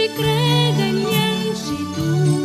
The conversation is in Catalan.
și crede în el și tu.